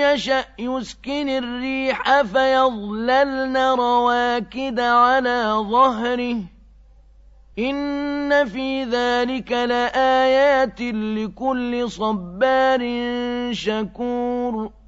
يَشَأْ يُسْكِنِ الرِّيحَ فَيَظْلَلْنَ رَوَاكِدَ عَلَىٰ ظَهْرِهِ ۚ إِنَّ فِي ذَٰلِكَ لَآيَاتٍ لِّكُلِّ صَبَّارٍ شَكُورٍ